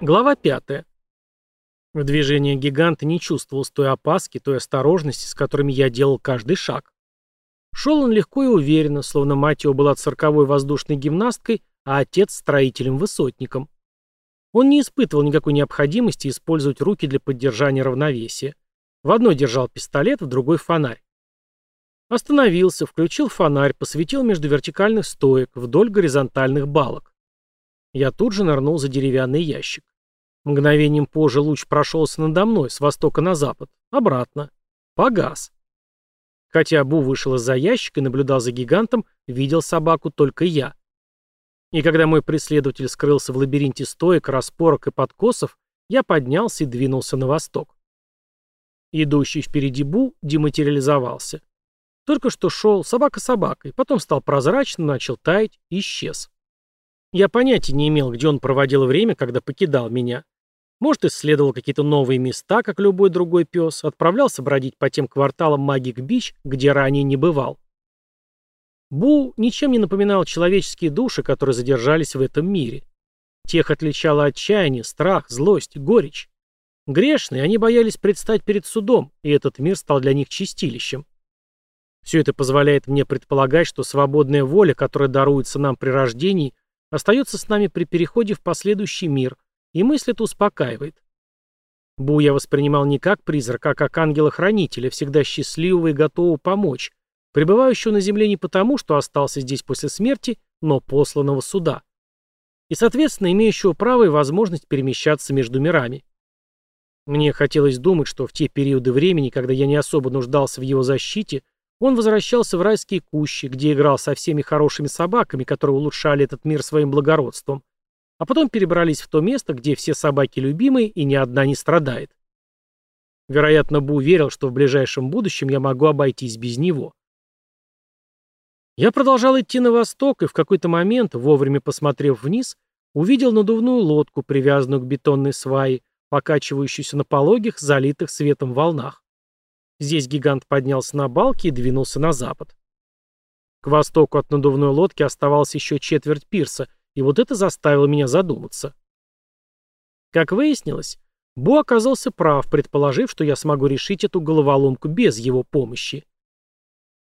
Глава 5. В движении гиганта не чувствовалось той опаски, той осторожности, с которыми я делал каждый шаг. Шел он легко и уверенно, словно мать его была цирковой воздушной гимнасткой, а отец – строителем-высотником. Он не испытывал никакой необходимости использовать руки для поддержания равновесия. В одной держал пистолет, в другой – фонарь. Остановился, включил фонарь, посветил между вертикальных стоек, вдоль горизонтальных балок. Я тут же нырнул за деревянный ящик. Мгновением позже луч прошелся надо мной, с востока на запад. Обратно. Погас. Хотя Бу вышел из-за ящика и наблюдал за гигантом, видел собаку только я. И когда мой преследователь скрылся в лабиринте стоек, распорок и подкосов, я поднялся и двинулся на восток. Идущий впереди Бу дематериализовался. Только что шел собака собакой, потом стал прозрачным, начал таять и исчез. Я понятия не имел, где он проводил время, когда покидал меня. Может, исследовал какие-то новые места, как любой другой пес, отправлялся бродить по тем кварталам Магик Бич, где ранее не бывал. Бу ничем не напоминал человеческие души, которые задержались в этом мире. Тех отличало отчаяние, страх, злость, горечь. Грешные, они боялись предстать перед судом, и этот мир стал для них чистилищем. Все это позволяет мне предполагать, что свободная воля, которая даруется нам при рождении, остается с нами при переходе в последующий мир, и мысль это успокаивает. Бу я воспринимал не как призрак, а как ангела-хранителя, всегда счастливого и готового помочь, пребывающего на земле не потому, что остался здесь после смерти, но посланного суда. И, соответственно, имеющего право и возможность перемещаться между мирами. Мне хотелось думать, что в те периоды времени, когда я не особо нуждался в его защите, он возвращался в райские кущи, где играл со всеми хорошими собаками, которые улучшали этот мир своим благородством, а потом перебрались в то место, где все собаки любимые и ни одна не страдает. Вероятно, Бу верил, что в ближайшем будущем я могу обойтись без него. Я продолжал идти на восток и в какой-то момент, вовремя посмотрев вниз, увидел надувную лодку, привязанную к бетонной свае, покачивающуюся на пологих, залитых светом волнах. Здесь гигант поднялся на балки и двинулся на запад. К востоку от надувной лодки оставалось еще четверть пирса, и вот это заставило меня задуматься. Как выяснилось, Бо оказался прав, предположив, что я смогу решить эту головоломку без его помощи.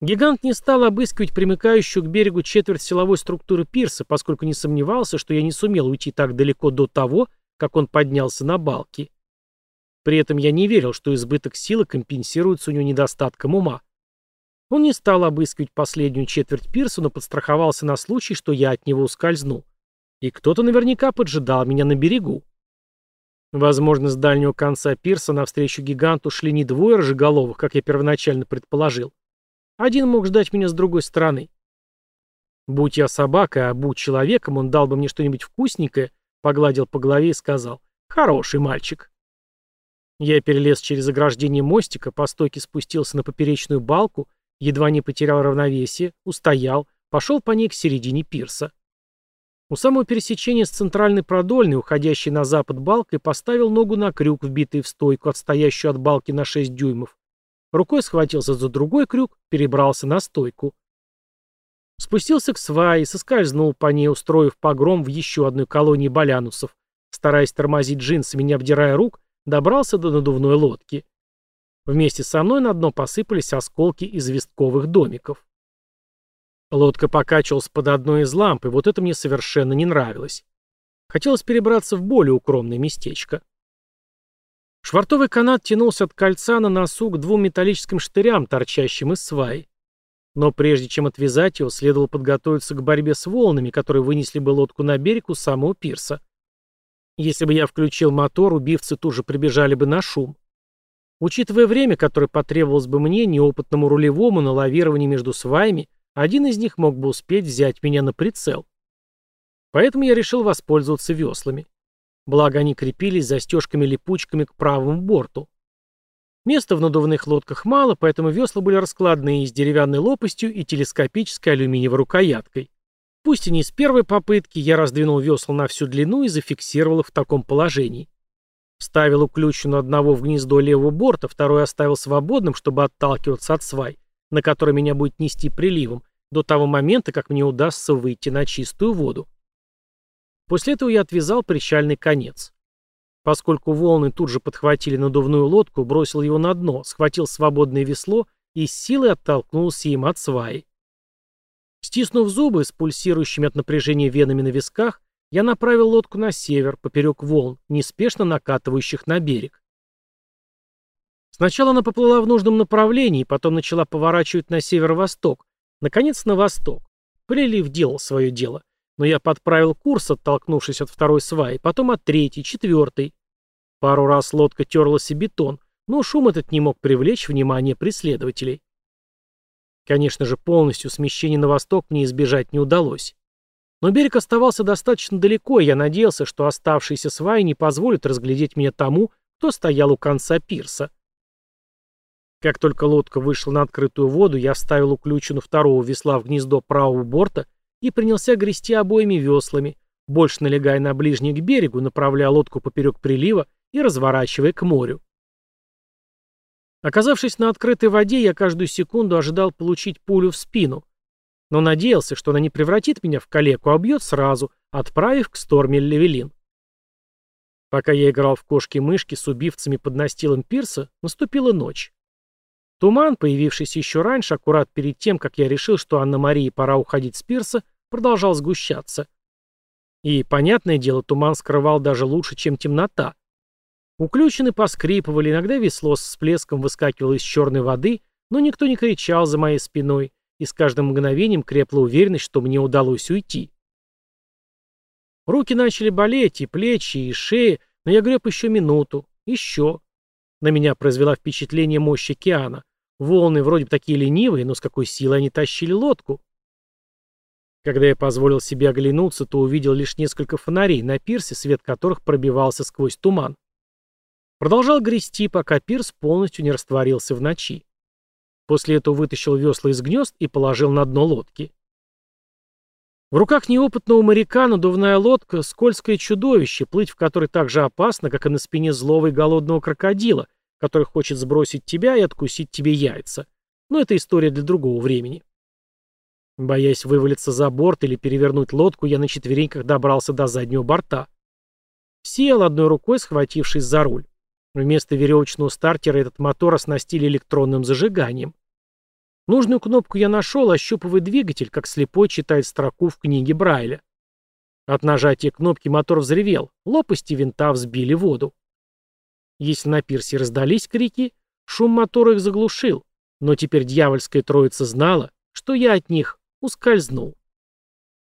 Гигант не стал обыскивать примыкающую к берегу четверть силовой структуры пирса, поскольку не сомневался, что я не сумел уйти так далеко до того, как он поднялся на балки. При этом я не верил, что избыток силы компенсируется у него недостатком ума. Он не стал обыскивать последнюю четверть пирса, но подстраховался на случай, что я от него ускользну. И кто-то наверняка поджидал меня на берегу. Возможно, с дальнего конца пирса навстречу гиганту шли не двое рожеголовых, как я первоначально предположил. Один мог ждать меня с другой стороны. Будь я собакой, а будь человеком, он дал бы мне что-нибудь вкусненькое, погладил по голове и сказал «Хороший мальчик». Я перелез через ограждение мостика, по стойке спустился на поперечную балку, едва не потерял равновесие, устоял, пошел по ней к середине пирса. У самого пересечения с центральной продольной, уходящей на запад балкой, поставил ногу на крюк, вбитый в стойку, отстоящую от балки на 6 дюймов. Рукой схватился за другой крюк, перебрался на стойку. Спустился к свае и соскользнул по ней, устроив погром в еще одной колонии балянусов, стараясь тормозить джинсами, не обдирая рук, добрался до надувной лодки. Вместе со мной на дно посыпались осколки известковых домиков. Лодка покачивалась под одной из ламп, и вот это мне совершенно не нравилось. Хотелось перебраться в более укромное местечко. Швартовый канат тянулся от кольца на носу к двум металлическим штырям, торчащим из сваи. Но прежде чем отвязать его, следовало подготовиться к борьбе с волнами, которые вынесли бы лодку на берег у самого пирса. Если бы я включил мотор, убивцы тут же прибежали бы на шум. Учитывая время, которое потребовалось бы мне, неопытному рулевому, на лавировании между сваями, один из них мог бы успеть взять меня на прицел. Поэтому я решил воспользоваться веслами. Благо они крепились застежками-липучками к правому борту. Места в надувных лодках мало, поэтому весла были раскладные с деревянной лопастью и телескопической алюминиевой рукояткой. Пусть и не с первой попытки, я раздвинул весла на всю длину и зафиксировал их в таком положении. Вставил уключенную одного в гнездо левого борта, второй оставил свободным, чтобы отталкиваться от свай, на который меня будет нести приливом, до того момента, как мне удастся выйти на чистую воду. После этого я отвязал причальный конец. Поскольку волны тут же подхватили надувную лодку, бросил его на дно, схватил свободное весло и с силой оттолкнулся им от сваи. Стиснув зубы с пульсирующими от напряжения венами на висках, я направил лодку на север, поперек волн, неспешно накатывающих на берег. Сначала она поплыла в нужном направлении, потом начала поворачивать на северо-восток, наконец на восток. Прилив делал свое дело но я подправил курс, оттолкнувшись от второй сваи, потом от третьей, четвертой. Пару раз лодка терлась и бетон, но шум этот не мог привлечь внимание преследователей. Конечно же, полностью смещение на восток мне избежать не удалось. Но берег оставался достаточно далеко, и я надеялся, что оставшиеся сваи не позволят разглядеть меня тому, кто стоял у конца пирса. Как только лодка вышла на открытую воду, я вставил уключину второго весла в гнездо правого борта и принялся грести обоими веслами, больше налегая на ближний к берегу, направляя лодку поперек прилива и разворачивая к морю. Оказавшись на открытой воде, я каждую секунду ожидал получить пулю в спину, но надеялся, что она не превратит меня в калеку, а бьет сразу, отправив к сторме Левелин. Пока я играл в кошки-мышки с убивцами под настилом пирса, наступила ночь. Туман, появившийся еще раньше, аккурат перед тем, как я решил, что Анна-Марии пора уходить с пирса, продолжал сгущаться. И, понятное дело, туман скрывал даже лучше, чем темнота. Уключены поскрипывали, иногда весло с всплеском выскакивало из черной воды, но никто не кричал за моей спиной, и с каждым мгновением крепла уверенность, что мне удалось уйти. Руки начали болеть, и плечи, и шеи, но я греб еще минуту, еще. На меня произвела впечатление мощь океана. Волны вроде бы такие ленивые, но с какой силой они тащили лодку. Когда я позволил себе оглянуться, то увидел лишь несколько фонарей на пирсе, свет которых пробивался сквозь туман. Продолжал грести, пока пирс полностью не растворился в ночи. После этого вытащил весла из гнезд и положил на дно лодки. В руках неопытного моряка надувная лодка — скользкое чудовище, плыть в которой так же опасно, как и на спине злого и голодного крокодила, который хочет сбросить тебя и откусить тебе яйца. Но это история для другого времени. Боясь вывалиться за борт или перевернуть лодку, я на четвереньках добрался до заднего борта. Сел одной рукой, схватившись за руль. Вместо веревочного стартера этот мотор оснастили электронным зажиганием. Нужную кнопку я нашел, ощупывая двигатель, как слепой читает строку в книге Брайля. От нажатия кнопки мотор взревел, лопасти винта взбили воду. Если на пирсе раздались крики, шум мотора их заглушил, но теперь дьявольская троица знала, что я от них ускользнул.